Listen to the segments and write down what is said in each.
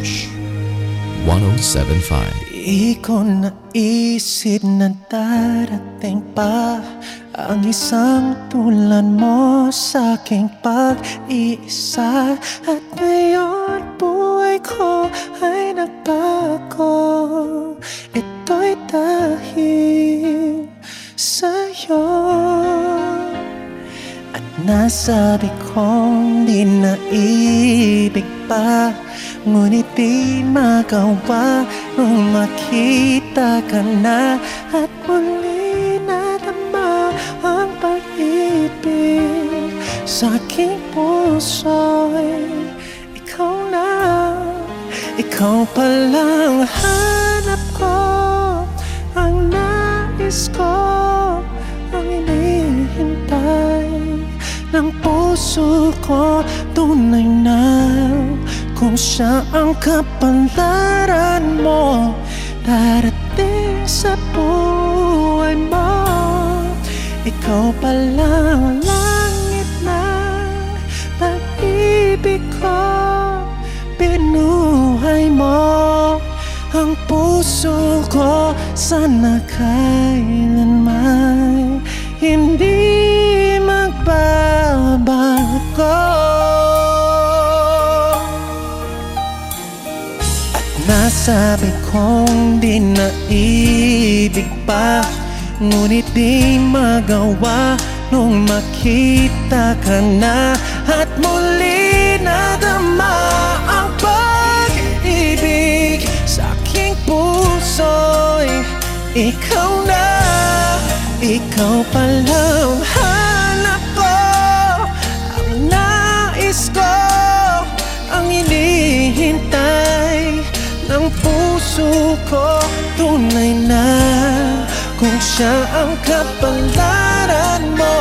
1075. Di ko naisip na darating pa Ang isang tulad mo sa aking pag-iisa At ngayon buhay ko ay nagbago. Ito'y dahil sa'yo. At nasabi kong di na ibig pa Ngunit di magawa nung makita ka na At muli nadama ang pag-ibig. Sa aking puso'y ikaw na Ikaw palang hanap ko. Ang nais ko Ang inihintay ng puso ko Tunay na siya ang kapalaran mo? Darating sa buhay mo. Ikaw palang langit na pag-ibig ko. Binuhay mo ang puso ko. Sana kailanman hindi nasabi kong di na ibig pa Ngunit di magawa nung makita ka na. At muli nadama ang pag-ibig Sa aking puso'y ikaw na Ikaw palang hanap puso ko Tunay na kung siya ang kapalaran mo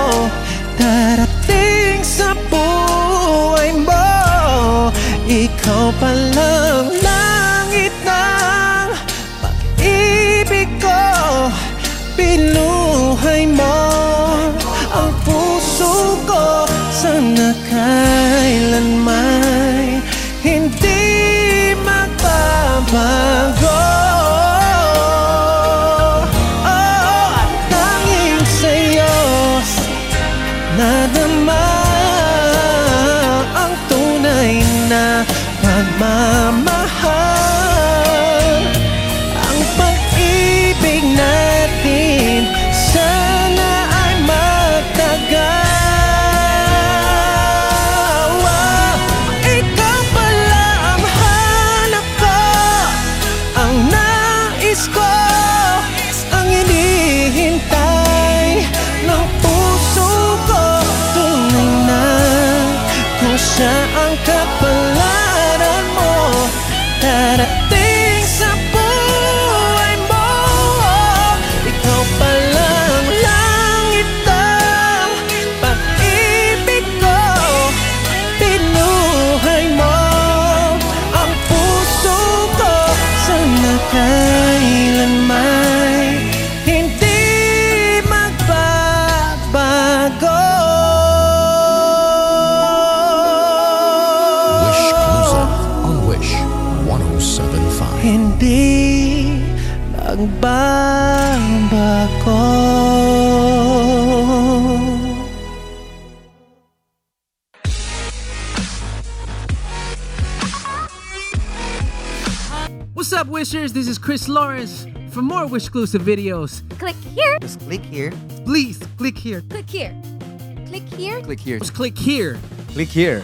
kung siya ang kapalaran mo hindi magbabago What's up, Wishers? This is Chris Lawrence. For more Wish exclusive videos, Click here. Just click here. please click here. Click here. Click here. Click here. Just click here. Click here.